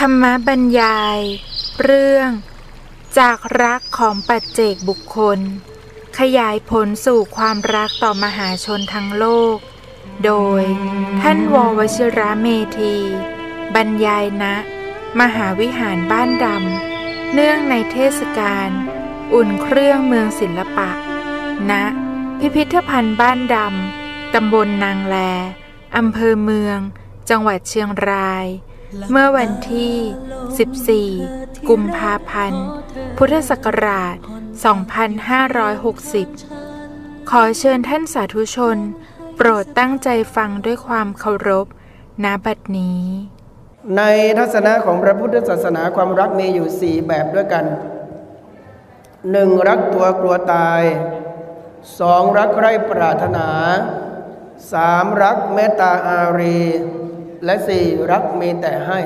ธรรมบรรยาย เรื่อง จากรักของปัจเจกบุคคล ขยายผลสู่ความรักต่อมหาชนทั้งโลก โดยท่านววชิระเมธี บรรยายณมหาวิหารบ้านดำ เนื่องในเทศกาลอุ่นเครื่องเมืองศิลปะณพิพิธภัณฑ์บ้านดำ ตำบลนางแล อำเภอเมือง จังหวัดเชียงราย เมื่อวันที่ 14 กุมภาพันธ์ พุทธศักราช 2560 ขอเชิญท่านสาธุชน โปรดตั้งใจฟังด้วยความเคารพณบัดนี้ ในทัศนะของพระพุทธศาสนาความรักมีอยู่สี่แบบด้วยกันหนึ่งรักตัวกลัวตายสองรักใคร่ปรารถนาสามรักเมตตาอารี และสี่รักมีแต่ให้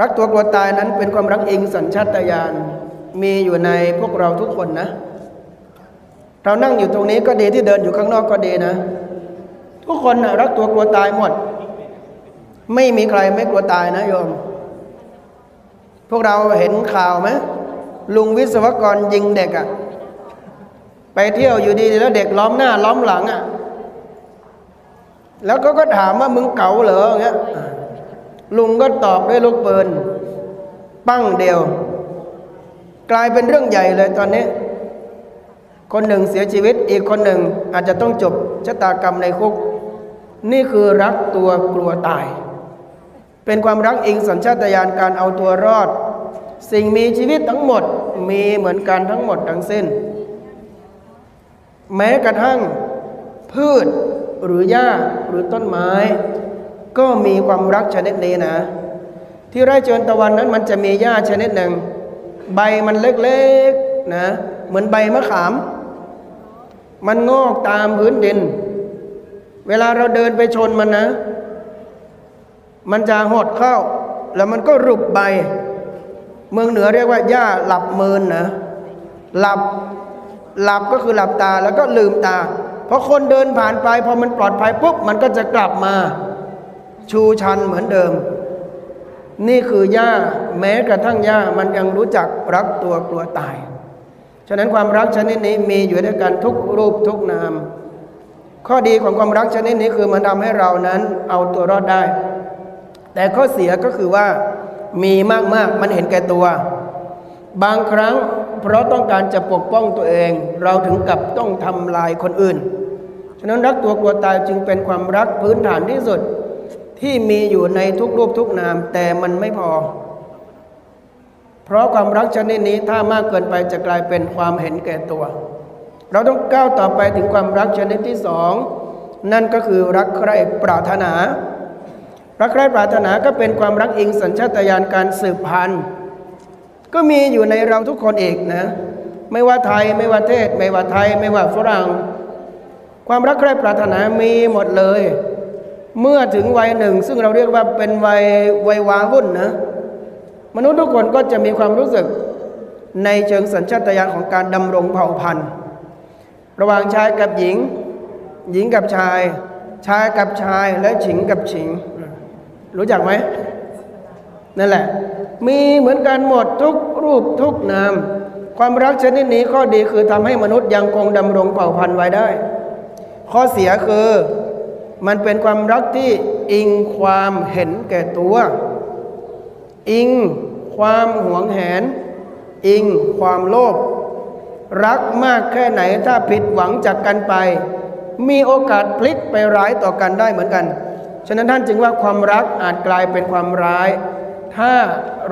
รักตัวกลัวตายนั้นเป็นความรักเองสัญชาตญาณมีอยู่ในพวกเราทุกคนนะ เรานั่งอยู่ตรงนี้ก็ดีที่เดินอยู่ข้างนอกก็ดีนะ ทุกคนนะรักตัวกลัวตายหมด ไม่มีใครไม่กลัวตายนะโยม พวกเราเห็นข่าวไหมลุงวิศวกรยิงเด็กอะไปเที่ยวอยู่ดีแล้วเด็กล้อมหน้าล้อมหลังอะ แล้วก็ก็ถามว่ามึงเก๋าเหรออย่างเงี้ยลุงก็ตอบด้วยลูกปืนปั้งเดียว กลายเป็นเรื่องใหญ่เลยตอนนี้ คนหนึ่งเสียชีวิตอีกคนหนึ่งอาจจะต้องจบชะตากรรมในคุก นี่คือรักตัวกลัวตาย เป็นความรักอิงสัญชาตญาณการเอาตัวรอด สิ่งมีชีวิตทั้งหมดมีเหมือนกันทั้งหมดทั้งสิ้น แม้กระทั่งพืช หรือหญ้าหรือต้นไม้ ก็มีความรักชนิดนี้นะ ที่ไร่เจริญตะวันนั้นมันจะมีหญ้าชนิดหนึ่ง ใบมันเล็กๆนะ เหมือนใบมะขาม มันงอกตามพื้นดิน เวลาเราเดินไปชนมันนะ มันจะหดเข้า แล้วมันก็รุบใบ เมืองเหนือเรียกว่าหญ้าหลับเมินนะ หลับหลับก็คือหลับตาแล้วก็ลืมตา พอคนเดินผ่านไปพอมันปลอดภัยปุ๊บมันก็จะกลับมาชูชันเหมือนเดิม นี่คือหญ้าแม้กระทั่งหญ้ามันยังรู้จักรักตัวกลัวตาย ฉะนั้นความรักชนิดนี้มีอยู่ด้วยกันทุกรูปทุกนาม ข้อดีของความรักชนิดนี้คือมันทำให้เรานั้นเอาตัวรอดได้ แต่ข้อเสียก็คือว่ามีมากๆมันเห็นแก่ตัว บางครั้ง เพราะต้องการจะปกป้องตัวเอง เราถึงกับต้องทำลายคนอื่น ฉะนั้นรักตัวกลัวตายจึงเป็นความรักพื้นฐานที่สุด ที่มีอยู่ในทุกรูปทุกนาม แต่มันไม่พอ เพราะความรักชนิดนี้ถ้ามากเกินไปจะกลายเป็นความเห็นแก่ตัว เราต้องก้าวต่อไปถึงความรักชนิดที่สองนั่นก็คือรักใคร่ปรารถนา รักใคร่ปรารถนาก็เป็นความรักอิงสัญชาตญาณการสืบพันธุ์ ก็มีอยู่ในเราทุกคนเอกนะ ไม่ว่าไทยไม่ว่าเทศ ไม่ว่าไทย ไม่ว่าฝรั่ง ความรักใคร่ปรารถนามีหมดเลย เมื่อถึงวัยหนึ่ง ซึ่งเราเรียกว่าเป็นวัยวัยวาวุ่นนะ มนุษย์ทุกคนก็จะมีความรู้สึกในเชิงสัญชาตญาณของการดำรงเผ่าพันธุ์ ระหว่างชายกับหญิง หญิงกับชาย ชายกับชายและฉิงกับฉิง รู้จักไหมนั่นแหละ มีเหมือนกันหมดทุกรูปทุกนาม ความรักชนิดนี้ข้อดีคือทำให้มนุษย์ยังคงดำรงเผ่าพันธุ์ไว้ได้ ข้อเสียคือมันเป็นความรักที่อิงความเห็นแก่ตัว อิงความหวงแหน อิงความโลภรักมากแค่ไหนถ้าผิดหวังจากกันไป มีโอกาสพลิกไปร้ายต่อกันได้เหมือนกัน ฉะนั้นท่านจึงว่าความรักอาจกลายเป็นความร้าย ถ้า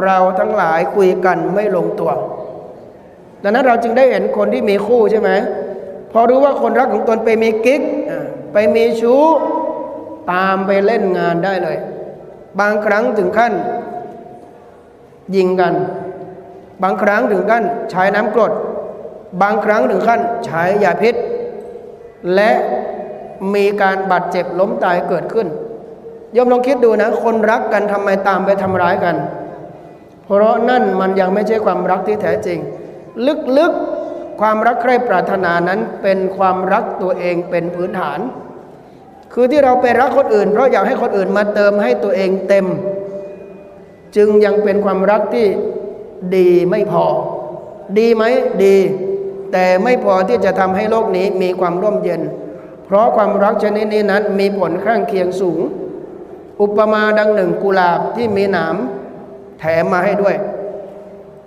เราทั้งหลายคุยกันไม่ลงตัว ดังนั้นเราจึงได้เห็นคนที่มีคู่ใช่ไหมพอรู้ว่าคนรักของตนไปมีกิ๊กไปมีชู้ตามไปเล่นงานได้เลย บางครั้งถึงขั้น ยิงกัน บางครั้งถึงขั้นใช้น้ำกรด บางครั้งถึงขั้นใช้ยาพิษ และมีการบาดเจ็บล้มตายเกิดขึ้น ยมลองคิดดูนะ คนรักกันทำไมตามไปทำร้ายกัน เพราะนั่นมันยังไม่ใช่ความรักที่แท้จริง ลึกๆความรักใคร่ปรารถนานั้นเป็นความรักตัวเองเป็นพื้นฐาน คือที่เราไปรักคนอื่น เพราะอยากให้คนอื่นมาเติมให้ตัวเองเต็ม จึงยังเป็นความรักที่ดีไม่พอ ดีไหมดี แต่ไม่พอที่จะทำให้โลกนี้มีความร่มเย็น เพราะความรักชนิดนี้นั้นมีผลข้างเคียงสูง อุปมาดังหนึ่งกุหลาบที่มีหนามแถมมาให้ด้วย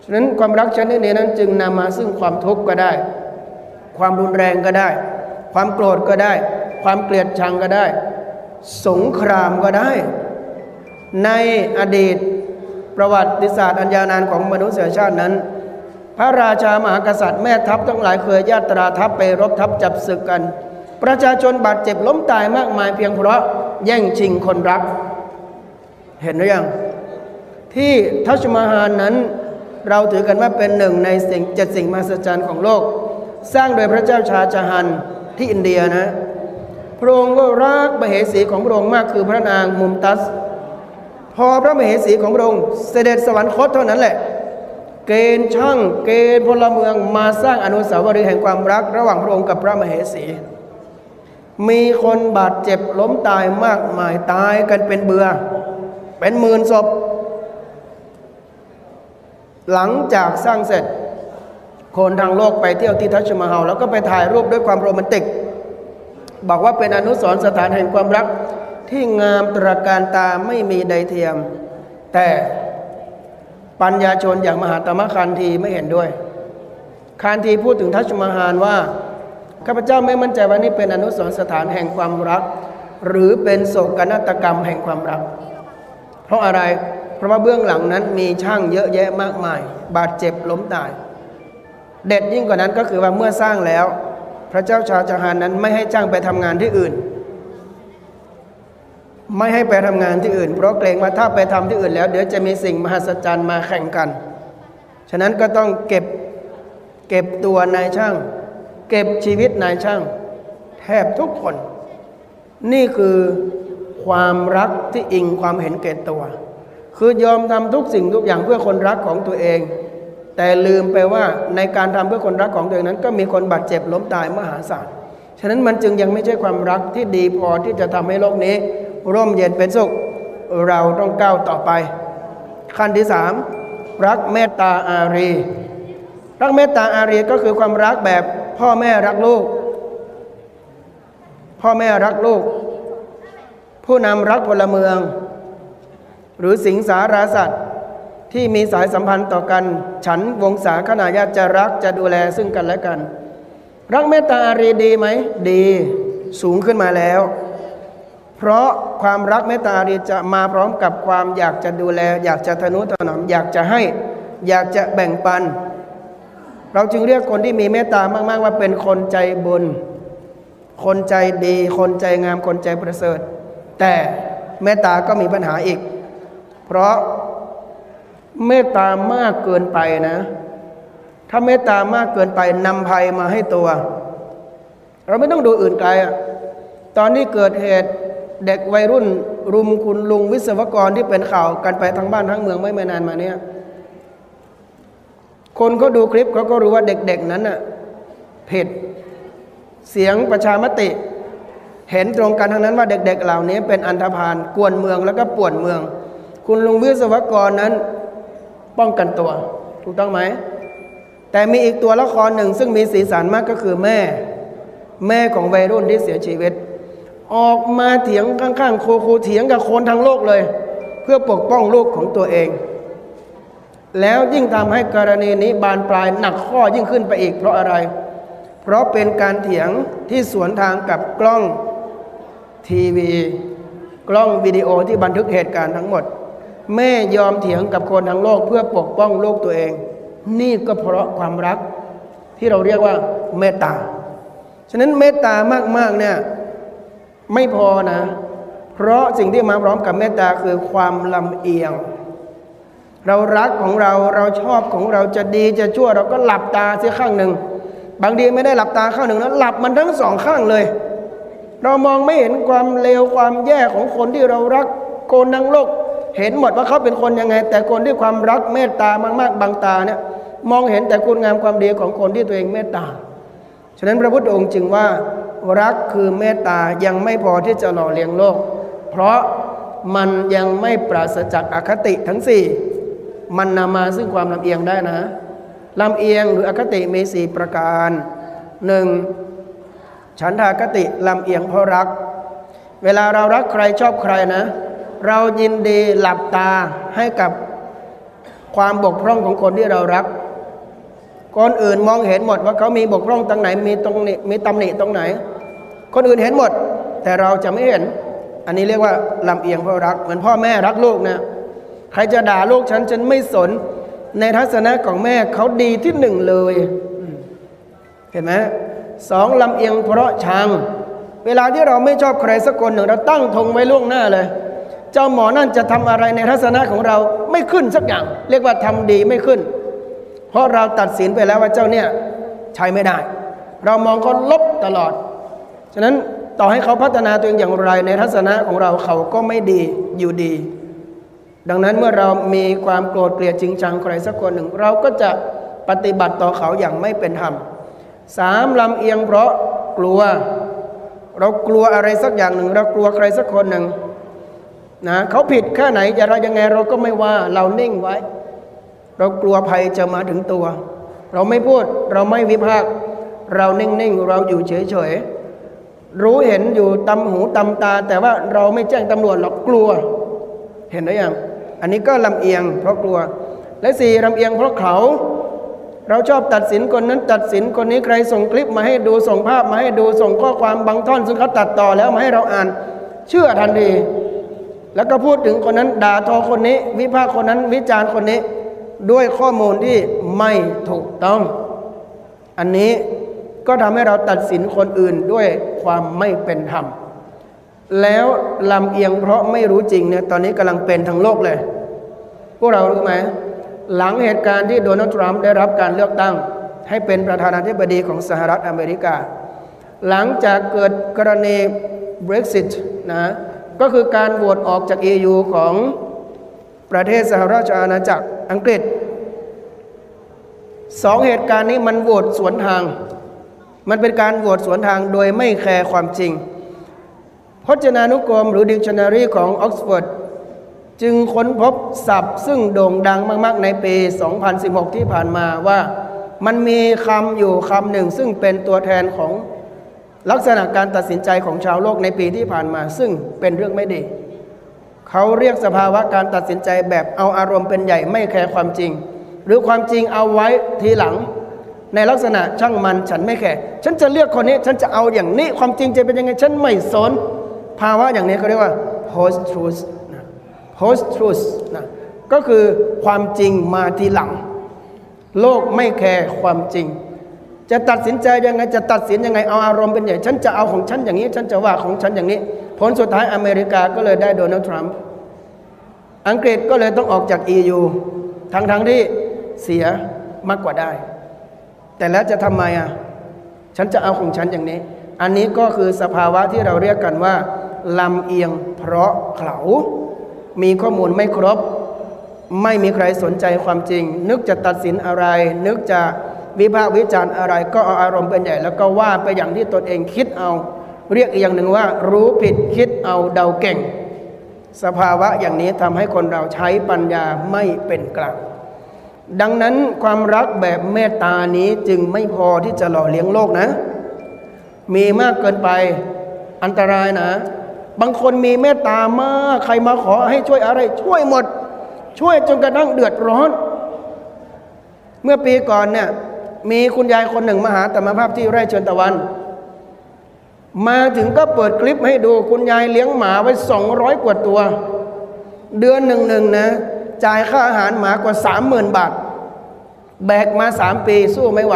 ฉะนั้นความรักชนิดนี้นั้นจึงนำมาซึ่งความทุกข์ก็ได้ ความรุนแรงก็ได้ ความโกรธก็ได้ ความเกลียดชังก็ได้ สงครามก็ได้ ในอดีตประวัติศาสตร์อันยาวนานของมนุษยชาตินั้น พระราชามหากษัตริย์แม่ทัพทั้งหลายเคยญาตราทัพไปรบทัพจับศึกกัน ประชาชนบาดเจ็บล้มตายมากมายเพียงเพราะ แย่งชิงคนรัก เห็นหรือยัง ที่ทัชมาฮาลนั้น เราถือกันว่าเป็นหนึ่งในสิ่งเจ็ดสิ่งมหัศจรรย์ของโลก สร้างโดยพระเจ้าชาจาฮันที่อินเดียนะ พระองค์ก็รักมเหสีของพระองค์มากคือพระนางมุมตัส พอพระมเหสีของพระองค์เสด็จสวรรคตเท่านั้นแหละ เกณฑ์ช่างเกณฑ์พลเมืองมาสร้างอนุสาวรีย์แห่งความรัก ระหว่างพระองค์กับพระมเหสี มีคนบาดเจ็บล้มตายมากมายตายกันเป็นเบือ เป็นหมื่นศพ หลังจากสร้างเสร็จ คนทางโลกไปเที่ยวที่ทัชมาฮาลแล้วก็ไปถ่ายรูปด้วยความโรแมนติก บอกว่าเป็นอนุสรณ์สถานแห่งความรัก ที่งามตระการตาไม่มีใดเทียม แต่ปัญญาชนอย่างมหาตมะคันทีไม่เห็นด้วยคันทีพูดถึงทัชมาฮาลว่า ข้าพเจ้าไม่มั่นใจว่านี่เป็นอนุสรณ์สถานแห่งความรัก หรือเป็นโศกนาฏกรรมแห่งความรัก เพราะอะไรเพราะว่าเบื้องหลังนั้นมีช่างเยอะแยะมากมาย บาดเจ็บล้มตาย เด็ดยิ่งกว่านั้นก็คือว่าเมื่อสร้างแล้ว พระเจ้าชาจาฮานนั้นไม่ให้จ้างไปทำงานที่อื่น ไม่ให้ไปทำงานที่อื่น เพราะเกรงว่าถ้าไปทำที่อื่นแล้ว เดี๋ยวจะมีสิ่งมหัศจรรย์มาแข่งกัน ฉะนั้นก็ต้องเก็บเก็บตัวนายช่าง เก็บชีวิตนายช่าง แทบทุกคน นี่คือความรักที่อิงความเห็นแก่ตัว คือยอมทำทุกสิ่งทุกอย่างเพื่อคนรักของตัวเอง แต่ลืมไปว่าในการทำเพื่อคนรักของตัวเองนั้น ก็มีคนบาดเจ็บล้มตายมหาศาลฉะนั้นมันจึงยังไม่ใช่ความรักที่ดีพอที่จะทำให้โลกนี้ ร่มเย็นเป็นสุข เราต้องก้าวต่อไป ขั้นที่สามรักเมตตาอารี รักเมตตาอารีก็คือความรักแบบ พ่อแม่รักลูก พ่อแม่รักลูก ผู้นำรักพลเมือง หรือสิงสาราสัตว์ ที่มีสายสัมพันธ์ต่อกัน ฉันวงศาคณาญาติจะรักจะดูแลซึ่งกันและกัน รักเมตตาอารีดีไหม ดีสูงขึ้นมาแล้ว เพราะความรักเมตตาอารีจะมาพร้อมกับความอยากจะดูแล อยากจะทนุถนอมอยากจะให้ อยากจะแบ่งปัน เราจึงเรียกคนที่มีเมตตามากๆว่าเป็นคนใจบุญ คนใจดี คนใจงาม คนใจประเสริฐ แต่เมตตาก็มีปัญหาอีก เพราะเมตตามากเกินไปนะ ถ้าเมตตามากเกินไปนำภัยมาให้ตัว เราไม่ต้องดูอื่นไกลอะตอนนี้เกิดเหตุเด็กวัยรุ่น รุมคุณลุงวิศวกรที่เป็นข่าวกันไปทั้งบ้านทั้งเมืองไม่ไม่นานมาเนี้ย คนเขาดูคลิปเขาก็รู้ว่าเด็กๆนั้นน่ะผิดเสียงประชามติ เห็นตรงกันทั้งนั้นว่าเด็ก ๆ เหล่านี้เป็นอันธพาลกวนเมืองแล้วก็ป่วนเมือง คุณลุงวิศวกรนั้นป้องกันตัว ถูกต้องไหม แต่มีอีกตัวละครหนึ่ง ซึ่งมีสีสันมากก็คือแม่ แม่ของวัยรุ่นที่เสียชีวิต ออกมาเถียงข้างๆโคโคเถียงกับคนทั้งโลกเลย เพื่อปกป้องลูกของตัวเอง แล้วยิ่งทำให้กรณีนี้บานปลายหนักข้อยิ่งขึ้นไปอีกเพราะอะไร เพราะเป็นการเถียงที่สวนทางกับกล้องทีวี กล้องวิดีโอที่บันทึกเหตุการณ์ทั้งหมด แม่ยอมเถียงกับคนทั้งโลกเพื่อปกป้องลูกตัวเอง นี่ก็เพราะความรักที่เราเรียกว่าเมตตา ฉะนั้นเมตตามากๆเนี่ยไม่พอนะ เพราะสิ่งที่มาพร้อมกับเมตตาคือความลำเอียง เรารักของเราเราชอบของเราจะดีจะชั่วเราก็หลับตาเสียข้างหนึ่ง บางทีไม่ได้หลับตาข้างหนึ่งนะหลับมันทั้งสองข้างเลย เรามองไม่เห็นความเลวความแย่ของคนที่เรารักคนทั้งโลก เห็นหมดว่าเขาเป็นคนยังไง แต่คนที่ความรักเมตตามากๆบางตาเนี่ยมองเห็นแต่คุณงามความดีของคนที่ตัวเองเมตตาฉะนั้นพระพุทธองค์จึงว่ารักคือเมตตายังไม่พอที่จะหล่อเลี้ยงโลก เพราะมันยังไม่ปราศจากอคติทั้งสี่ มันนำมาซึ่งความลำเอียงได้นะลำเอียงหรืออคติมีสี่ประการหนึ่งฉันทากติลำเอียงเพราะรัก เวลาเรารักใครชอบใครนะ เรายินดีหลับตาให้กับความบกพร่องของคนที่เรารัก คนอื่นมองเห็นหมดว่าเขามีบกพร่องตรงไหนมีตรงนี้มีตำหนิตรงไหน คนอื่นเห็นหมด แต่เราจะไม่เห็น อันนี้เรียกว่าลำเอียงเพราะรัก เหมือนพ่อแม่รักลูกนะ ใครจะด่าลูกฉันฉันไม่สน ในทัศนะของแม่เขาดีที่หนึ่งเลย เห็นไหมสองลำเอียงเพราะชัง เวลาที่เราไม่ชอบใครสักคนหนึ่งเราตั้งธงไว้ล่วงหน้าเลย เจ้าหมอนั่นจะทำอะไรในทัศนะของเราไม่ขึ้นสักอย่าง เรียกว่าทำดีไม่ขึ้น เพราะเราตัดสินไปแล้วว่าเจ้าเนี่ยใช้ไม่ได้ เรามองเขาลบตลอด ฉะนั้นต่อให้เขาพัฒนาตัวเองอย่างไรในทัศนะของเราเขาก็ไม่ดีอยู่ดี ดังนั้นเมื่อเรามีความโกรธเกลียดจริงจังใครสักคนหนึ่ง เราก็จะปฏิบัติต่อเขาอย่างไม่เป็นธรรมสามลำเอียงเพราะกลัว เรากลัวอะไรสักอย่างหนึ่ง เรากลัวใครสักคนหนึ่งนะเขาผิดแค่ไหนจะเรายังไงเราก็ไม่ว่าเรานิ่งไว้ เรากลัวภัยจะมาถึงตัว เราไม่พูดเราไม่วิพากษ์เรานิ่งๆเราอยู่เฉยๆรู้เห็นอยู่ตำหูตำตา แต่ว่าเราไม่แจ้งตำรวจหรอกกลัว เห็นหรือยัง อันนี้ก็ลำเอียงเพราะกลัว และสี่ลำเอียงเพราะเขา เราชอบตัดสินคนนั้นตัดสินคนนี้ใครส่งคลิปมาให้ดูส่งภาพมาให้ดูส่งข้อความบางท่อนซึ่งเขาตัดต่อแล้วมาให้เราอ่าน เชื่อทันทีแล้วก็พูดถึงคนนั้นด่าทอคนนี้ วิพากษ์คนนั้นวิจารณ์คนนี้ด้วยข้อมูลที่ไม่ถูกต้อง อันนี้ก็ทำให้เราตัดสินคนอื่นด้วยความไม่เป็นธรรม แล้วลำเอียงเพราะไม่รู้จริงเนี่ยตอนนี้กำลังเป็นทั้งโลกเลย พวกเรารู้ไหมหลังเหตุการณ์ที่โดนัลด์ทรัมป์ได้รับการเลือกตั้ง ให้เป็นประธานาธิบดีของสหรัฐอเมริกา หลังจากเกิดกรณี Brexit นะก็คือการโหวตออกจาก EU ของประเทศสหราชอาณาจักรอังกฤษสองเหตุการณ์นี้มันโหวตสวนทาง มันเป็นการโหวตสวนทางโดยไม่แคร์ความจริง พจนานุกรมหรือดิกชันนารีของออกซฟอร์ดจึงค้นพบศัพท์ ซึ่งโด่งดังมาก ๆ ในปี 2016 ที่ผ่านมาว่ามันมีคำอยู่คำหนึ่ง ซึ่งเป็นตัวแทนของลักษณะการตัดสินใจของชาวโลกในปีที่ผ่านมา ซึ่งเป็นเรื่องไม่ดี เขาเรียกสภาวะการตัดสินใจแบบเอาอารมณ์เป็นใหญ่ไม่แคร์ความจริง หรือความจริงเอาไว้ทีหลัง ในลักษณะช่างมันฉันไม่แคร์ฉันจะเลือกคนนี้ ฉันจะเอาอย่างนี้ความจริงจะเป็นยังไงฉันไม่สน ภาวะอย่างนี้เขาเรียกว่า post truth post truth นะก็คือความจริงมาทีหลัง โลกไม่แคร์ความจริง จะตัดสินใจยังไงจะตัดสินยังไงเอาอารมณ์เป็นใหญ่ ฉันจะเอาของฉันอย่างนี้ ฉันจะว่าของฉันอย่างนี้ ผลสุดท้ายอเมริกาก็เลยได้โดนัลด์ทรัมป์อังกฤษก็เลยต้องออกจาก EU ทั้งทั้งที่เสียมากกว่าได้ แต่แล้วจะทำไมอะ ฉันจะเอาของฉันอย่างนี้ อันนี้ก็คือสภาวะที่เราเรียกกันว่าลำเอียงเพราะเขามีข้อมูลไม่ครบ ไม่มีใครสนใจความจริง นึกจะตัดสินอะไร นึกจะวิพากษ์วิจารณ์อะไร ก็เอาอารมณ์เป็นใหญ่ แล้วก็ว่าไปอย่างที่ตนเองคิดเอา เรียกอีกอย่างหนึ่งว่า รู้ผิดคิดเอาเดาเก่ง สภาวะอย่างนี้ทำให้คนเราใช้ปัญญาไม่เป็นกลางดังนั้นความรักแบบเมตตานี้จึงไม่พอที่จะหล่อเลี้ยงโลกนะ มีมากเกินไปอันตรายนะ บางคนมีเมตตามาก ใครมาขอให้ช่วยอะไร ช่วยหมด ช่วยจนกระทั่งเดือดร้อน เมื่อปีก่อนเนี่ยมีคุณยายคนหนึ่งมาหาแต่มาภาพที่ไร่เชิญตะวัน มาถึงก็เปิดคลิปให้ดูคุณยายเลี้ยงหมาไว้สองร้อยกว่าตัว เดือนหนึ่งหนึ่งนะจ่ายค่าอาหารหมากว่าสามหมื่นบาท แบกมาสามปีสู้ไม่ไหว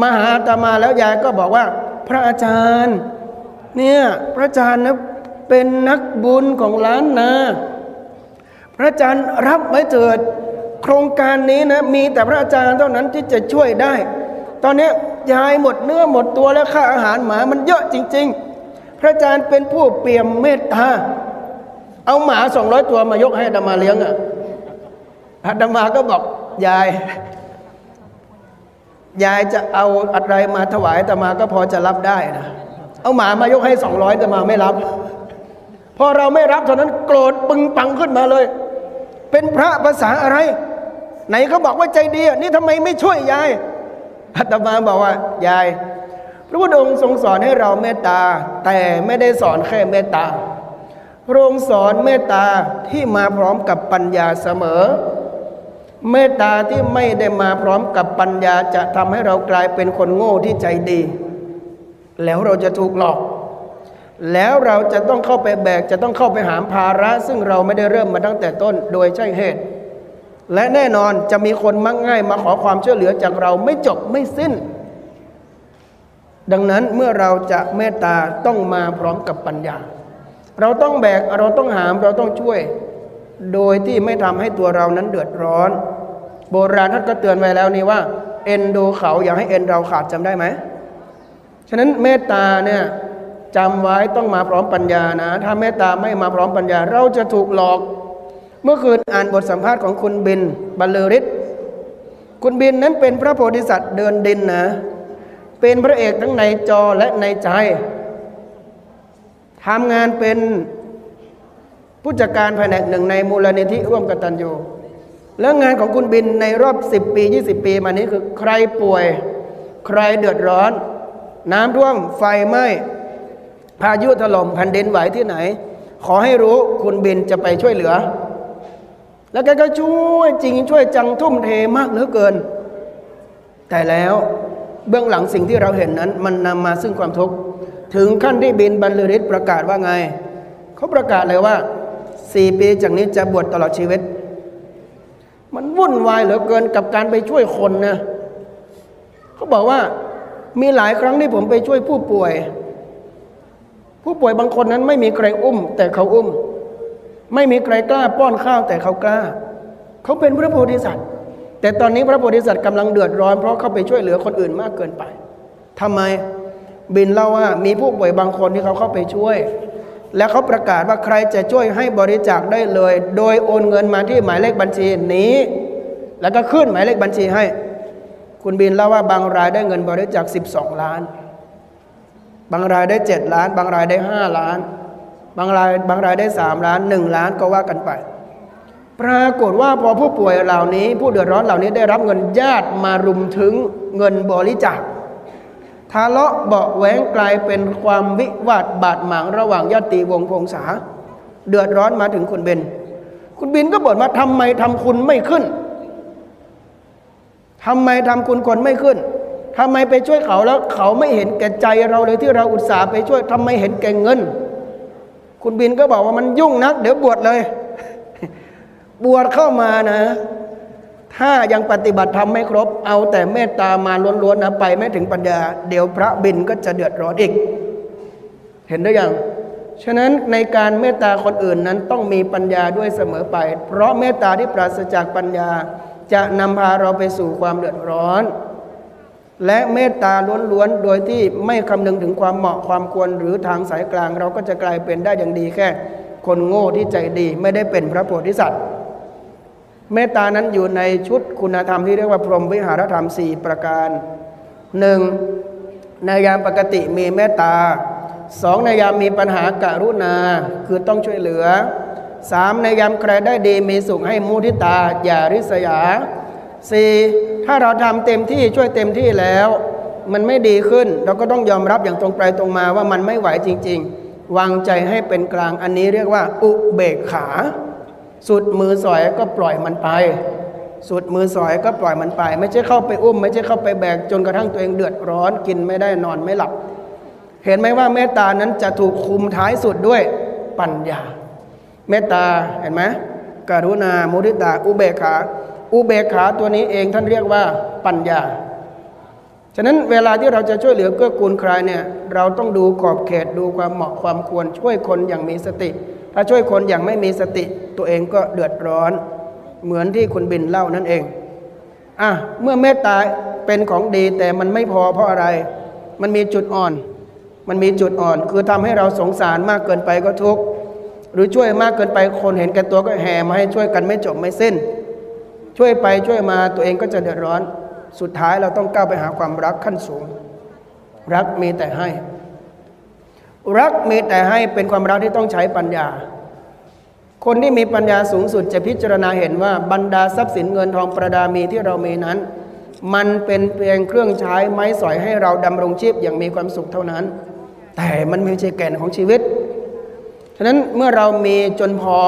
มาหาตามาแล้วยายก็บอกว่า พระอาจารย์เนี่ยพระอาจารย์นะเป็นนักบุญของล้านนาพระอาจารย์รับไว้เถิด โครงการนี้นะมีแต่พระอาจารย์เท่านั้นที่จะช่วยได้ ตอนนี้ยายหมดเนื้อหมดตัวแล้วค่าอาหารหมามันเยอะจริง ๆ พระอาจารย์เป็นผู้เปี่ยมเมตตาเอาหมาสองร้อยตัวมายกให้ดามาเลี้ยงอะดามาก็บอกยาย ยายจะเอาอะไรมาถวายตมาก็พอจะรับได้นะ เอาหมามายกให้สองร้อยแต่มาไม่รับ พอเราไม่รับเท่านั้นโกรธปึงปังขึ้นมาเลย เป็นพระภาษาอะไร ไหนเขาบอกว่าใจดีนี่ทำไมไม่ช่วยยายอาตมาบอกว่ายาย พระพุทธองค์ทรงสอนให้เราเมตตา แต่ไม่ได้สอนแค่เมตตาพระองค์สอนเมตตาที่มาพร้อมกับปัญญาเสมอ เมตตาที่ไม่ได้มาพร้อมกับปัญญาจะทำให้เรากลายเป็นคนโง่ที่ใจดี แล้วเราจะถูกหลอก แล้วเราจะต้องเข้าไปแบก จะต้องเข้าไปหามภาระ ซึ่งเราไม่ได้เริ่มมาตั้งแต่ต้นโดยใช่เหตุ และแน่นอนจะมีคนมักง่ายมาขอความช่วยเหลือจากเราไม่จบไม่สิ้น ดังนั้นเมื่อเราจะเมตตาต้องมาพร้อมกับปัญญา เราต้องแบกเราต้องหามเราต้องช่วย โดยที่ไม่ทำให้ตัวเรานั้นเดือดร้อน โบราณท่านก็เตือนไว้แล้วนี่ว่า เอ็นดูเขาอย่าให้เอ็นเราขาดจำได้ไหมฉะนั้นเมตตาเนี่ยจำไว้ต้องมาพร้อมปัญญานะ ถ้าเมตตาไม่มาพร้อมปัญญา เราจะถูกหลอก เมื่อคืนอ่านบทสัมภาษณ์ของคุณบินบรรลือฤทธิ์คุณบินนั้นเป็นพระโพธิสัตว์เดินดินนะ เป็นพระเอกทั้งในจอและในใจทำงานเป็นผู้จัดการแผนกหนึ่งในมูลนิธิร่วมกตัญญู แล้วงานของคุณบินในรอบ 10 ปี 20 ปีมานี้คือใครป่วย ใครเดือดร้อน น้ำท่วมไฟไหม้พายุถล่มแผ่นดินไหวที่ไหน ขอให้รู้คุณบินจะไปช่วยเหลือ แล้วแกก็ช่วยจริงช่วยจังทุ่มเทมากเหลือเกิน แต่แล้วเบื้องหลังสิ่งที่เราเห็นนั้น มันนำมาซึ่งความทุกข์ถึงขั้นที่บินบรรลือฤทธิ์ประกาศว่าไง เขาประกาศเลยว่าสี่ปีจากนี้จะบวชตลอดชีวิต มันวุ่นวายเหลือเกินกับการไปช่วยคนนะเขาบอกว่ามีหลายครั้งที่ผมไปช่วยผู้ป่วย ผู้ป่วยบางคนนั้นไม่มีใครอุ้ม แต่เขาอุ้ม ไม่มีใครกล้าป้อนข้าวแต่เขากล้า เขาเป็นพระโพธิสัตว์ แต่ตอนนี้พระโพธิสัตว์กำลังเดือดร้อนเพราะเขาไปช่วยเหลือคนอื่นมากเกินไปทำไมบินเล่าว่ามีผู้ป่วยบางคนที่เขาเข้าไปช่วย และเขาประกาศว่าใครจะช่วยให้บริจาคได้เลย โดยโอนเงินมาที่หมายเลขบัญชีนี้ แล้วก็ขึ้นหมายเลขบัญชีให้ คุณบินเล่าว่าบางรายได้เงินบริจาค 12 ล้าน บางรายได้ 7 ล้าน บางรายได้ 5 ล้าน บางรายบางรายได้ 3 ล้าน 1 ล้านก็ว่ากันไป ปรากฏว่าพอผู้ป่วยเหล่านี้ ผู้เดือดร้อนเหล่านี้ได้รับเงินญาติมารุมถึงเงินบริจาค ทะเลาะเบาแหวงกลายเป็นความวิวาทบาดหมางระหว่างญาติวงพงษา เดือดร้อนมาถึงคุณเบนคุณบินก็บ่นว่าทำไมทำคุณไม่ขึ้นทำไมทำคุณคนไม่ขึ้นทำไมไปช่วยเขาแล้ว เขาไม่เห็นแก่ใจเราเลยที่เราอุตส่าห์ไปช่วยทำไมเห็นแก่เงิน คุณบินก็บอกว่ามันยุ่งนัก เดี๋ยวบวชเลย บวชเข้ามานะ ถ้ายังปฏิบัติธรรมไม่ครบ เอาแต่เมตตามาล้วนๆนะไปไม่ถึงปัญญา เดี๋ยวพระบินก็จะเดือดร้อนอีก เห็นได้ยัง ฉะนั้นในการเมตตาคนอื่นนั้นต้องมีปัญญาด้วยเสมอไป เพราะเมตตาที่ปราศจากปัญญา จะนำพาเราไปสู่ความเดือดร้อน และเมตตาล้วนๆโดยที่ไม่คำนึงถึงความเหมาะความควรหรือทางสายกลาง เราก็จะกลายเป็นได้อย่างดีแค่ คนโง่ที่ใจดีไม่ได้เป็นพระโพธิสัตว์ เมตตานั้นอยู่ในชุดคุณธรรมที่เรียกว่าพรหมวิหารธรรมสี่ประการหนึ่งในยามปกติมีเมตตาสองในยามมีปัญหาการุณา คือต้องช่วยเหลือสามในยามใครได้ดีมีสุขให้มุทิตา อย่าริษยาสี่ถ้าเราทำเต็มที่ช่วยเต็มที่แล้ว มันไม่ดีขึ้น เราก็ต้องยอมรับอย่างตรงไปตรงมาว่ามันไม่ไหวจริง ๆ วางใจให้เป็นกลางอันนี้เรียกว่าอุเบกขา สุดมือสอยก็ปล่อยมันไป สุดมือสอยก็ปล่อยมันไป ไม่ใช่เข้าไปอุ้ม ไม่ใช่เข้าไปแบกจนกระทั่งตัวเองเดือดร้อนกินไม่ได้นอนไม่หลับ เห็นไหมว่าเมตตานั้นจะถูกคุมท้ายสุดด้วยปัญญา เมตตาเห็นไหมกรุณามุทิตา อุเบกขา อุเบกขาตัวนี้เองท่านเรียกว่าปัญญา ฉะนั้นเวลาที่เราจะช่วยเหลือเกื้อกูลใครเนี่ยเราต้องดูขอบเขตดูความเหมาะความควรช่วยคนอย่างมีสติ ถ้าช่วยคนอย่างไม่มีสติตัวเองก็เดือดร้อน เหมือนที่คุณบินเล่านั่นเองอะเมื่อเมตตาเป็นของดีแต่มันไม่พอเพราะอะไร มันมีจุดอ่อน มันมีจุดอ่อน คือทำให้เราสงสารมากเกินไปก็ทุกข์หรือช่วยมากเกินไปคนเห็นแก่ตัวก็แห่มาให้ช่วยกันไม่จบไม่สิ้น ช่วยไปช่วยมาตัวเองก็จะเดือดร้อน สุดท้ายเราต้องก้าวไปหาความรักขั้นสูง รักมีแต่ให้ รักมีแต่ให้เป็นความรักที่ต้องใช้ปัญญา คนที่มีปัญญาสูงสุดจะพิจารณาเห็นว่าบรรดาทรัพย์สินเงินทองประดามีที่เรามีนั้น มันเป็นเพียงเครื่องใช้ไม้สอยให้เราดำรงชีพอย่างมีความสุขเท่านั้น แต่มันไม่ใช่แก่นของชีวิต ฉะนั้นเมื่อเรามีจนพอ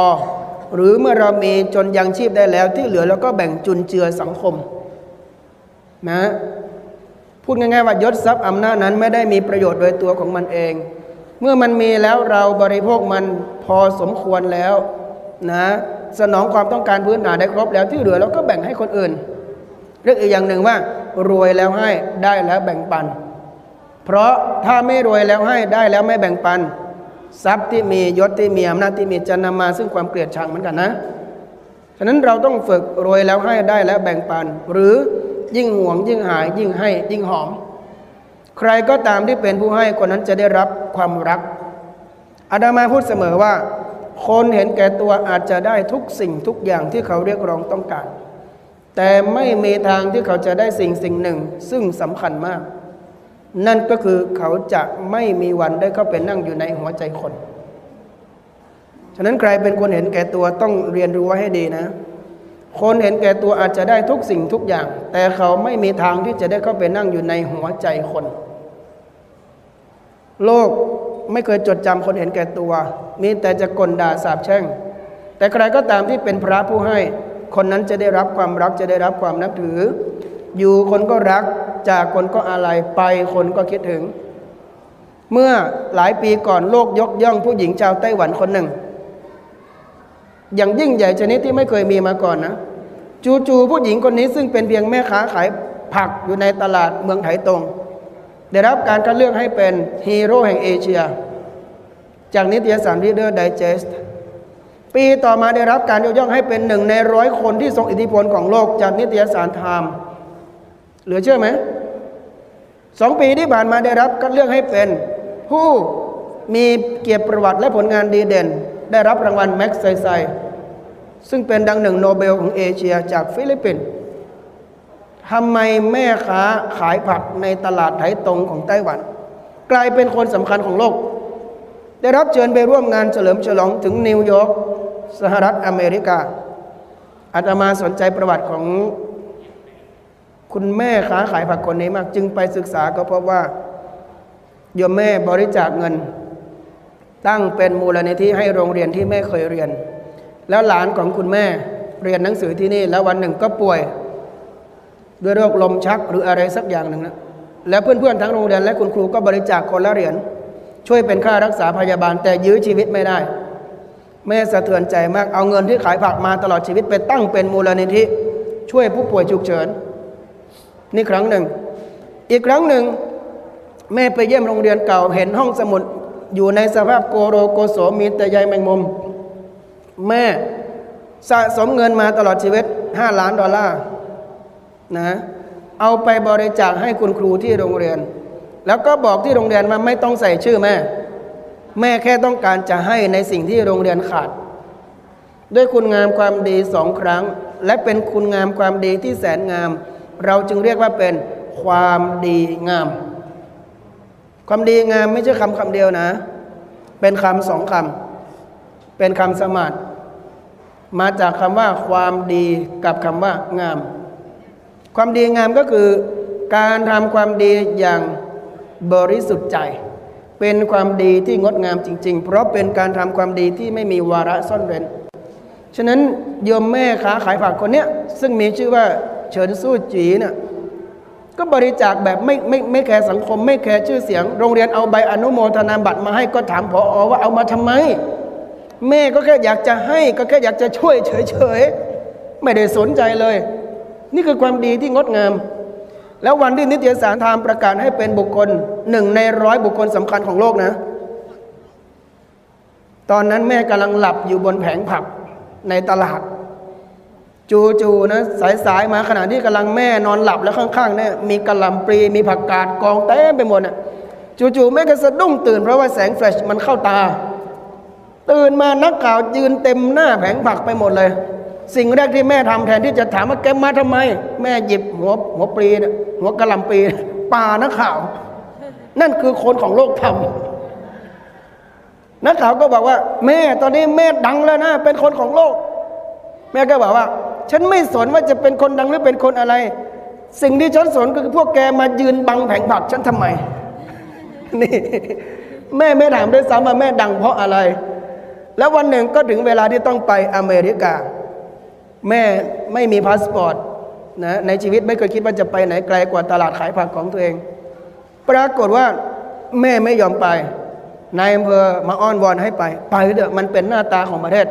หรือเมื่อเรามีจนยังชีพได้แล้วที่เหลือเราก็แบ่งจุนเจือสังคม นะพูดง่ายๆว่ายศทรัพย์อำนาจนั้นไม่ได้มีประโยชน์โดยตัวของมันเอง มื่อมันมีแล้วเราบริโภคมันพอสมควรแล้วนะสนองความต้องการพื้นฐานได้ครบแล้วที่เหลือเราก็แบ่งให้คนอื่น เรื่องอีกอย่างหนึ่งว่ารวยแล้วให้ได้แล้วแบ่งปัน เพราะถ้าไม่รวยแล้วให้ได้แล้วไม่แบ่งปัน ทรัพย์ที่มียศที่มีอำนาจที่มีจะนำมาซึ่งความเกลียดชังเหมือนกันนะฉะนั้นเราต้องฝึกรวยแล้วให้ได้แล้วแบ่งปัน หรือยิ่งห่วงยิ่งหายยิ่งให้ยิ่งหอม ใครก็ตามที่เป็นผู้ให้คนนั้นจะได้รับความรักอาดามาพูดเสมอว่า คนเห็นแก่ตัวอาจจะได้ทุกสิ่งทุกอย่างที่เขาเรียกร้องต้องการ แต่ไม่มีทางที่เขาจะได้สิ่งสิ่งหนึ่ง ซึ่งสำคัญมาก นั่นก็คือเขาจะไม่มีวันได้เข้าไปนั่งอยู่ในหัวใจคน ฉะนั้นใครเป็นคนเห็นแก่ตัวต้องเรียนรู้ไว้ให้ดีนะ คนเห็นแก่ตัวอาจจะได้ทุกสิ่งทุกอย่าง แต่เขาไม่มีทางที่จะได้เข้าไปนั่งอยู่ในหัวใจคน โลกไม่เคยจดจำคนเห็นแก่ตัว มีแต่จะกลด่าสาบแช่ง แต่ใครก็ตามที่เป็นพระผู้ให้ คนนั้นจะได้รับความรักจะได้รับความนับถือ อยู่คนก็รักจากคนก็อะไรไปคนก็คิดถึง เมื่อหลายปีก่อนโลกยกย่องผู้หญิงชาวไต้หวันคนหนึ่ง อย่างยิ่งใหญ่ชนิดที่ไม่เคยมีมาก่อนนะจู่ๆผู้หญิงคนนี้ซึ่งเป็นเพียงแม่ค้าขายผักอยู่ในตลาดเมืองไถตรง ได้รับการคัดเลือกให้เป็นฮีโร่แห่งเอเชีย จากนิตยสาร Reader Digest ปีต่อมาได้รับการยกย่องให้เป็นหนึ่งในร้อยคนที่ทรงอิทธิพลของโลกจากนิตยสารไทม์เหลือเชื่อไหมสองปีที่ผ่านมาได้รับคัดเลือกให้เป็นผู้มีเกียรติประวัติและผลงานดีเด่น ได้รับรางวัลแม็กซ์ไซไซซึ่งเป็นดังหนึ่งโนเบลของเอเชียจากฟิลิปปินส์ ทำไมแม่ค้าขายผักในตลาดไถตงของไต้หวัน กลายเป็นคนสำคัญของโลก ได้รับเชิญไปร่วมงานเฉลิมฉลองถึงนิวยอร์กสหรัฐอเมริกา อาตมาสนใจประวัติของคุณแม่ค้าขายผักคนนี้มาก จึงไปศึกษาก็พบว่าโยมแม่บริจาคเงิน ตั้งเป็นมูลนิธิให้โรงเรียนที่แม่เคยเรียน แล้วหลานของคุณแม่เรียนหนังสือที่นี่แล้ววันหนึ่งก็ป่วย ด้วยโรคลมชักหรืออะไรสักอย่างหนึ่งนะแล้วเพื่อนๆทั้งโรงเรียนและคุณครูก็บริจาคคนละเหรียญช่วยเป็นค่ารักษาพยาบาล แต่ยื้อชีวิตไม่ได้ แม่สะเทือนใจมากเอาเงินที่ขายผักมาตลอดชีวิตไปตั้งเป็นมูลนิธิช่วยผู้ป่วยฉุกเฉิน นี่ครั้งหนึ่ง อีกครั้งหนึ่ง แม่ไปเยี่ยมโรงเรียนเก่าเห็นห้องสมุดอยู่ในสภาพโกโรโกโสมีแต่ใยแมงมุม แม่สะสมเงินมาตลอดชีวิต 5 ล้านดอลลาร์ นะเอาไปบริจาคให้คุณครูที่โรงเรียน แล้วก็บอกที่โรงเรียนว่าไม่ต้องใส่ชื่อแม่ แม่แค่ต้องการจะให้ในสิ่งที่โรงเรียนขาด ด้วยคุณงามความดีสองครั้ง และเป็นคุณงามความดีที่แสนงาม เราจึงเรียกว่าเป็นความดีงาม ความดีงามไม่ใช่คำคำเดียวนะ เป็นคำสองคำเป็นคำสมาธิมาจากคำว่าความดีกับคำว่างาม ความดีงามก็คือการทำความดีอย่างบริสุทธิ์ใจ เป็นความดีที่งดงามจริง ๆ เพราะเป็นการทำความดีที่ไม่มีวาระซ่อนเร้น ฉะนั้นโยมแม่ค้าขายผักคนเนี้ยซึ่งมีชื่อว่าเฉินสู้จีเนี่ยก็บริจาคแบบไม่ไม่ไม่แคร์สังคม ไม่แคร์ชื่อเสียง โรงเรียนเอาใบอนุโมทนาบัตรมาให้ก็ถามพออว่าเอามาทำไม แม่ก็แค่อยากจะให้ก็แค่อยากจะช่วยเฉยๆไม่ได้สนใจเลย นี่คือความดีที่งดงาม แล้ววันที่นิตยสารไทม์ประกาศให้เป็นบุคคลหนึ่งในร้อยบุคคลสำคัญของโลกนะ ตอนนั้นแม่กำลังหลับอยู่บนแผงผักในตลาด จูๆนะสายๆมาขณะที่กำลังแม่นอนหลับแล้วข้างๆเนี่ยมีกระลำปลีมีผักกาดกองเต็มไปหมดน่ะจู่ๆแม่ก็สะดุ้งตื่นเพราะว่าแสงแฟลชมันเข้าตา ตื่นมานักข่าวยืนเต็มหน้าแผงผักไปหมดเลย สิ่งแรกที่แม่ทำแทนที่จะถามว่าแกมาทำไม แม่หยิบหัวหัวปีหัวกระลำปีป่านักข่าว นั่นคือคนของโลก นักข่าวก็บอกว่า แม่ตอนนี้แม่ดังแล้วนะ เป็นคนของโลก แม่ก็บอกว่า ฉันไม่สนว่าจะเป็นคนดังหรือเป็นคนอะไร สิ่งที่ฉันสนก็คือพวกแกมายืนบังแผงผักฉันทำไมนี่แม่ไม่ถามด้วยซ้ำว่าแม่ดังเพราะอะไร แล้ววันหนึ่งก็ถึงเวลาที่ต้องไปอเมริกา แม่ไม่มีพาสปอร์ตนะในชีวิตไม่เคยคิดว่าจะไปไหนไกลกว่าตลาดขายผักของตัวเอง ปรากฏว่าแม่ไม่ยอมไปนายอำเภอมาอ้อนวอนให้ไป ไปเถอะมันเป็นหน้าตาของประเทศ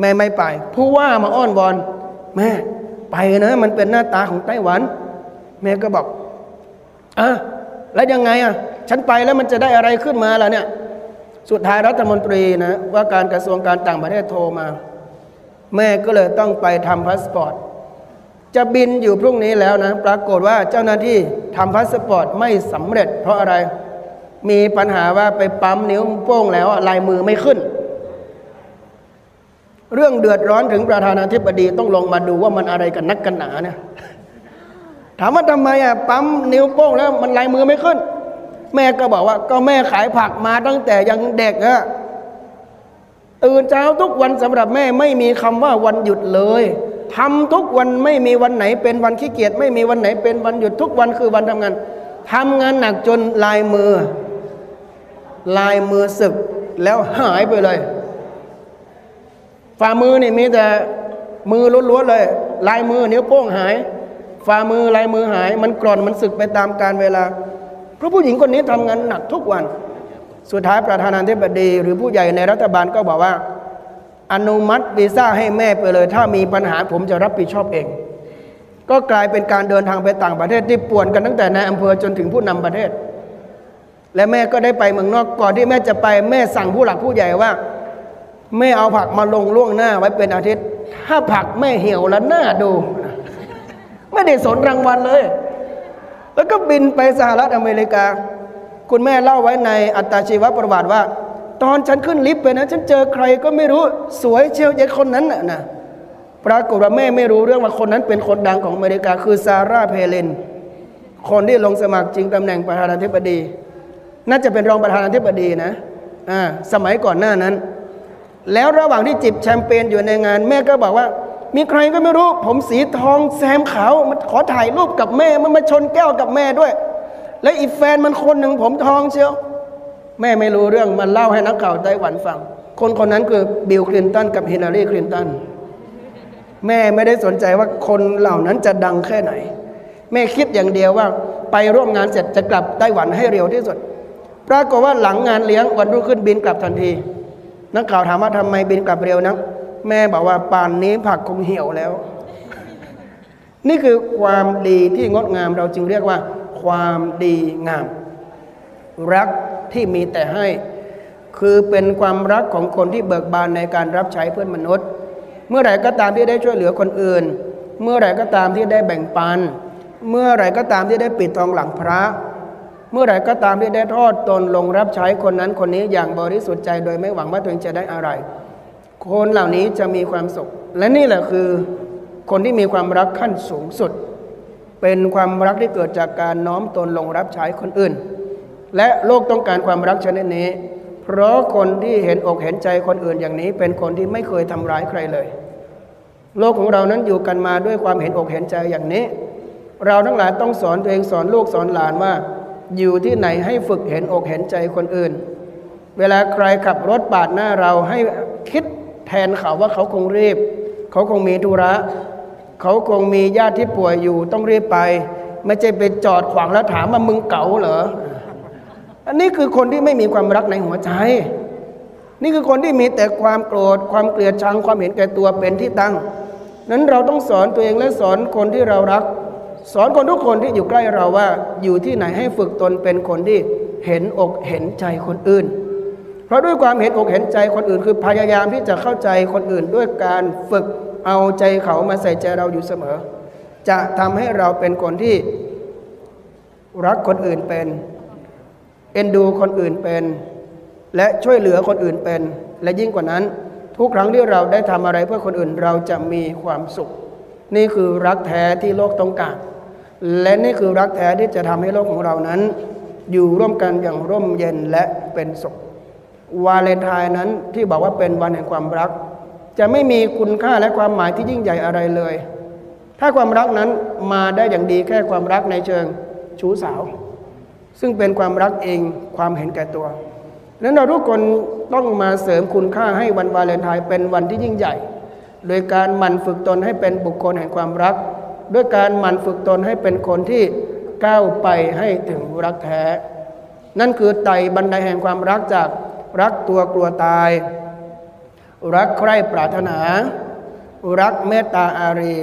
แม่ไม่ไปผู้ว่ามาอ้อนวอน แม่ไปนะมันเป็นหน้าตาของไต้หวัน แม่ก็บอกอะแล้วยังไงอะฉันไปแล้วมันจะได้อะไรขึ้นมาล่ะเนี่ย สุดท้ายรัฐมนตรีนะว่าการกระทรวงการต่างประเทศโทรมา แม่ก็เลยต้องไปทำพาสปอร์ต จะบินอยู่พรุ่งนี้แล้วนะ ปรากฏว่าเจ้าหน้าที่ทำพาสปอร์ตไม่สำเร็จ เพราะอะไร มีปัญหาว่าไปปั๊มนิ้วโป้งแล้วลายมือไม่ขึ้น เรื่องเดือดร้อนถึงประธานาธิบดีต้องลงมาดูว่ามันอะไรกันนักกันหนาเนี่ยถามว่าทำไมอะปั๊มนิ้วโป้งแล้วมันลายมือไม่ขึ้น แม่ก็บอกว่าก็แม่ขายผักมาตั้งแต่ยังเด็กอะ ตื่นเช้าทุกวันสำหรับแม่ไม่มีคำว่าวันหยุดเลยทำทุกวันไม่มีวันไหนเป็นวันขี้เกียจไม่มีวันไหนเป็นวันหยุดทุกวันคือวันทำงานทำงานหนักจนลายมือ ลายมือสึกแล้วหายไปเลย ฝ่ามือนี่มีแต่มือล้วนๆเลย ลายมือนิ้วโป้งหาย ฝ่ามือลายมือหาย มันกร่อนมันสึกไปตามการเวลาเพราะผู้หญิงคนนี้ทำงานหนักทุกวัน สุดท้ายประธานาธิบดีหรือผู้ใหญ่ในรัฐบาลก็บอกว่า อนุมัติวีซ่าให้แม่ไปเลย ถ้ามีปัญหาผมจะรับผิดชอบเอง ก็กลายเป็นการเดินทางไปต่างประเทศที่ป่วนกันตั้งแต่ในอำเภอจนถึงผู้นำประเทศ และแม่ก็ได้ไปเมืองนอกก่อนที่แม่จะไปแม่สั่งผู้หลักผู้ใหญ่ว่าแม่เอาผักมาลงล่วงหน้าไว้เป็นอาทิตย์ ถ้าผักแม่เหี่ยวแล้วหน้าดู ไม่ได้สนรางวัลเลย แล้วก็บินไปสหรัฐอเมริกา คุณแม่เล่าไว้ในอัตชีวประวัติว่า ตอนฉันขึ้นลิฟต์ไปนะ ฉันเจอใครก็ไม่รู้สวยเชียวเยายคนนั้นน่ะนะปรากฏว่าแม่ไม่รู้เรื่องว่าคนนั้นเป็นคนดังของอเมริกาคือซาร่าเพเลนคนที่ลงสมัครจริงตำแหน่งประธานาธิบดี น่าจะเป็นรองประธานาธิบดีนะอ่าสมัยก่อนหน้านั้น แล้วระหว่างที่จิบแชมเปญอยู่ในงาน แม่ก็บอกว่า มีใครก็ไม่รู้ ผมสีทองแซมขาวมันขอถ่ายรูปกับแม่มันมาชนแก้วกับแม่ด้วย และอีกแฟนมันคนหนึ่งผมทองเชียว แม่ไม่รู้เรื่องมันเล่าให้นักข่าวไต้หวันฟัง คนคนนั้นคือบิลคลินตันกับฮิลลารีคลินตันแม่ไม่ได้สนใจว่าคนเหล่านั้นจะดังแค่ไหน แม่คิดอย่างเดียวว่าไปร่วมงานเสร็จจะกลับไต้หวันให้เร็วที่สุดปรากฏว่าหลังงานเลี้ยงวันรุ่งขึ้นบินกลับทันที นักข่าวถามว่าทำไมบินกลับเร็วนักแม่บอกว่าป่านนี้ผักคงเหี่ยวแล้ว นี่คือความดีที่งดงามเราจึงเรียกว่า ความดีงาม รักที่มีแต่ให้ คือเป็นความรักของคนที่เบิกบานในการรับใช้เพื่อนมนุษย์ เมื่อไหร่ก็ตามที่ได้ช่วยเหลือคนอื่น เมื่อไหร่ก็ตามที่ได้แบ่งปัน เมื่อไหร่ก็ตามที่ได้ปิดทองหลังพระ เมื่อไหร่ก็ตามที่ได้ทอดตนลงรับใช้คนนั้นคนนี้อย่างบริสุทธิ์ใจโดยไม่หวังว่าตัวเองจะได้อะไร คนเหล่านี้จะมีความสุข และนี่แหละคือคนที่มีความรักขั้นสูงสุด เป็นความรักที่เกิดจากการน้อมตนลงรับใช้คนอื่น และโลกต้องการความรักชนิดนี้ เพราะคนที่เห็นอกเห็นใจคนอื่นอย่างนี้ เป็นคนที่ไม่เคยทำร้ายใครเลย โลกของเรานั้นอยู่กันมาด้วยความเห็นอกเห็นใจอย่างนี้ เราทั้งหลายต้องสอนตัวเองสอนลูกสอนหลานว่า อยู่ที่ไหนให้ฝึกเห็นอกเห็นใจคนอื่น เวลาใครขับรถปาดหน้าเราให้คิดแทนเขาว่าเขาคงรีบ เขาคงมีธุระ เขาคงมีญาติที่ป่วยอยู่ต้องรีบไป ไม่ใช่ไปจอดขวางแล้วถามว่ามึงเก๋าเหรอ อันนี้คือคนที่ไม่มีความรักในหัวใจ นี่คือคนที่มีแต่ความโกรธ ความเกลียดชังความเห็นแก่ตัวเป็นที่ตั้ง นั้นเราต้องสอนตัวเองและสอนคนที่เรารัก สอนคนทุกคนที่อยู่ใกล้เราว่า อยู่ที่ไหนให้ฝึกตนเป็นคนที่เห็นอกเห็นใจคนอื่นเพราะด้วยความเห็นอกเห็นใจคนอื่น คือพยายามที่จะเข้าใจคนอื่นด้วยการฝึก เอาใจเขามาใส่ใจเราอยู่เสมอ จะทำให้เราเป็นคนที่รักคนอื่นเป็น เอ็นดูคนอื่นเป็น และช่วยเหลือคนอื่นเป็น และยิ่งกว่านั้น ทุกครั้งที่เราได้ทำอะไรเพื่อคนอื่นเราจะมีความสุข นี่คือรักแท้ที่โลกต้องการ และนี่คือรักแท้ที่จะทำให้โลกของเรานั้น อยู่ร่วมกันอย่างร่มเย็นและเป็นสุขวาเลนไทน์นั้นที่บอกว่าเป็นวันแห่งความรัก จะไม่มีคุณค่าและความหมายที่ยิ่งใหญ่อะไรเลย ถ้าความรักนั้นมาได้อย่างดีแค่ความรักในเชิงชู้สาว ซึ่งเป็นความรักเองความเห็นแก่ตัวนั้นเราทุกคนต้องมาเสริมคุณค่าให้วันวาเลนไทน์เป็นวันที่ยิ่งใหญ่ โดยการหมั่นฝึกตนให้เป็นบุคคลแห่งความรัก ด้วยการหมั่นฝึกตนให้เป็นคนที่ก้าวไปให้ถึงรักแท้ นั่นคือไต่บันไดแห่งความรักจากรักตัวกลัวตาย รักใคร่ปรารถนา รักเมตตาอารี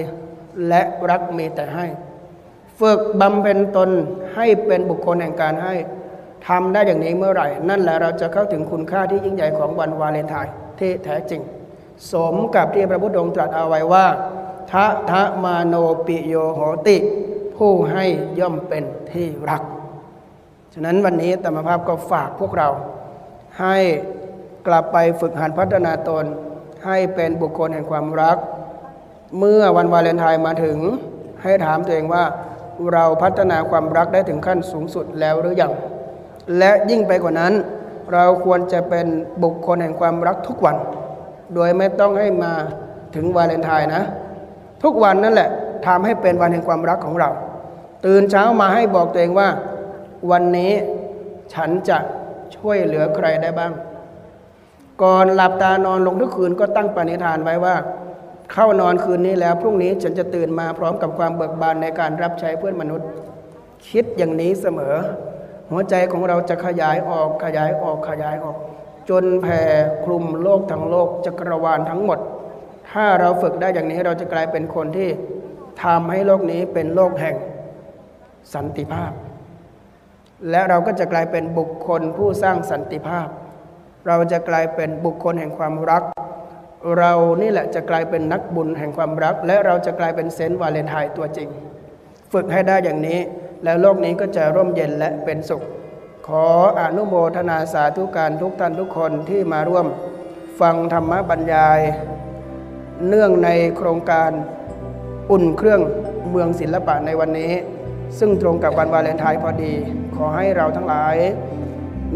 และรักมีแต่ให้ ฝึกบำเพ็ญตนให้เป็นบุคคลแห่งการให้ทำได้อย่างนี้เมื่อไหร่ นั่นแหละเราจะเข้าถึงคุณค่าที่ยิ่งใหญ่ของวันวาเลนไทน์ที่แท้จริง สมกับที่พระพุทธองค์ตรัสเอาไว้ว่าทะทะมาโนปิโยโหติ ผู้ให้ย่อมเป็นที่รัก ฉะนั้นวันนี้ธรรมภาพก็ฝากพวกเราให้ กลับไปฝึกหัดพัฒนาตนให้เป็นบุคคลแห่งความรัก เมื่อวันวาเลนไทน์มาถึง ให้ถามตัวเองว่าเราพัฒนาความรักได้ถึงขั้นสูงสุดแล้วหรือยัง และยิ่งไปกว่านั้น เราควรจะเป็นบุคคลแห่งความรักทุกวัน โดยไม่ต้องให้มาถึงวาเลนไทน์นะ ทุกวันนั่นแหละทำให้เป็นวันแห่งความรักของเรา ตื่นเช้ามาให้บอกตัวเองว่า วันนี้ฉันจะช่วยเหลือใครได้บ้าง ก่อนหลับตานอนลงทุกคืนก็ตั้งปณิธานไว้ว่า เข้านอนคืนนี้แล้วพรุ่งนี้ฉันจะตื่นมาพร้อมกับความเบิกบานในการรับใช้เพื่อนมนุษย์ คิดอย่างนี้เสมอ หัวใจของเราจะขยายออกขยายออกขยายออก จนแผ่คลุมโลกทั้งโลกจักรวาลทั้งหมด ถ้าเราฝึกได้อย่างนี้เราจะกลายเป็นคนที่ทำให้โลกนี้เป็นโลกแห่งสันติภาพ และเราก็จะกลายเป็นบุคคลผู้สร้างสันติภาพ เราจะกลายเป็นบุคคลแห่งความรัก เรานี่แหละจะกลายเป็นนักบุญแห่งความรัก และเราจะกลายเป็นเซนต์วาเลนไทน์ตัวจริง ฝึกให้ได้อย่างนี้ แล้วโลกนี้ก็จะร่มเย็นและเป็นสุข ขออนุโมทนาสาธุการทุกท่านทุกคนที่มาร่วม ฟังธรรมบรรยาย เนื่องในโครงการอุ่นเครื่องเมืองศิลปะในวันนี้ ซึ่งตรงกับวันวาเลนไทน์พอดี ขอให้เราทั้งหลาย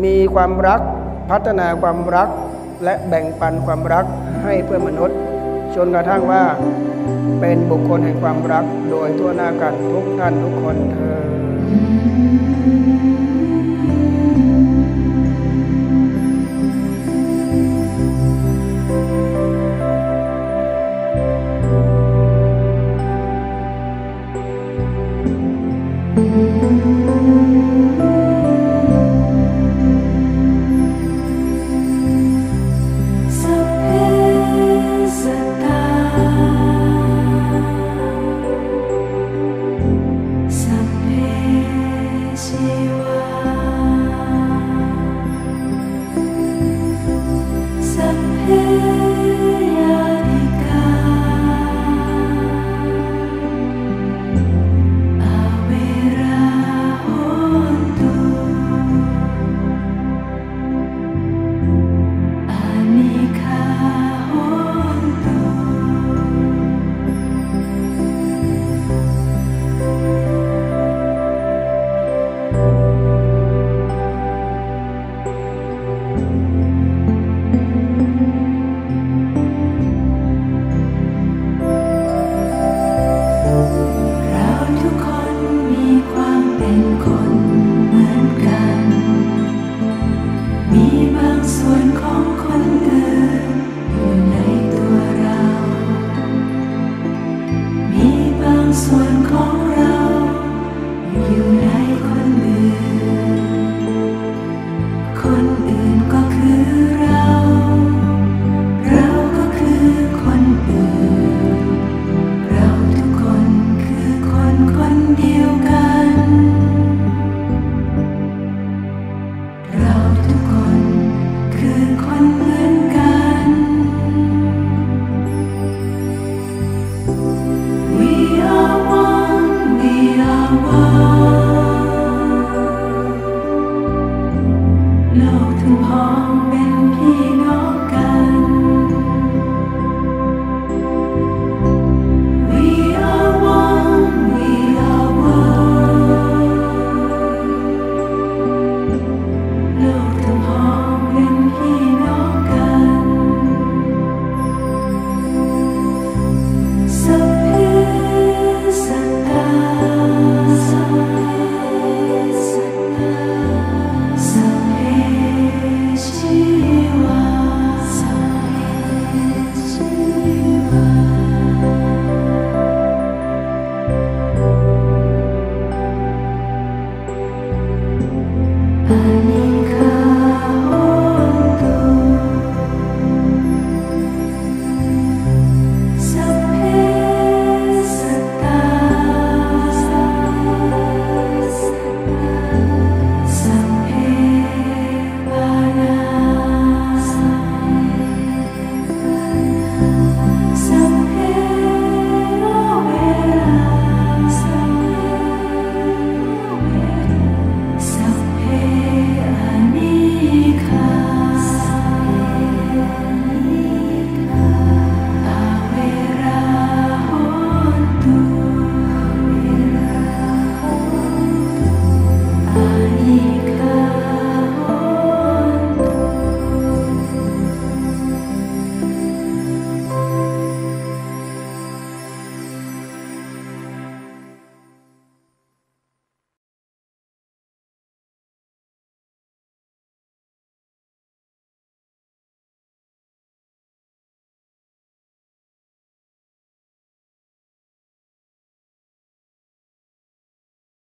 มีความรัก พัฒนาความรักและแบ่งปันความรักให้เพื่อมนุษย์จนกระทั่งว่าเป็นบุคคลแห่งความรักโดยทั่วหน้ากันทุกท่านทุกคนเธอ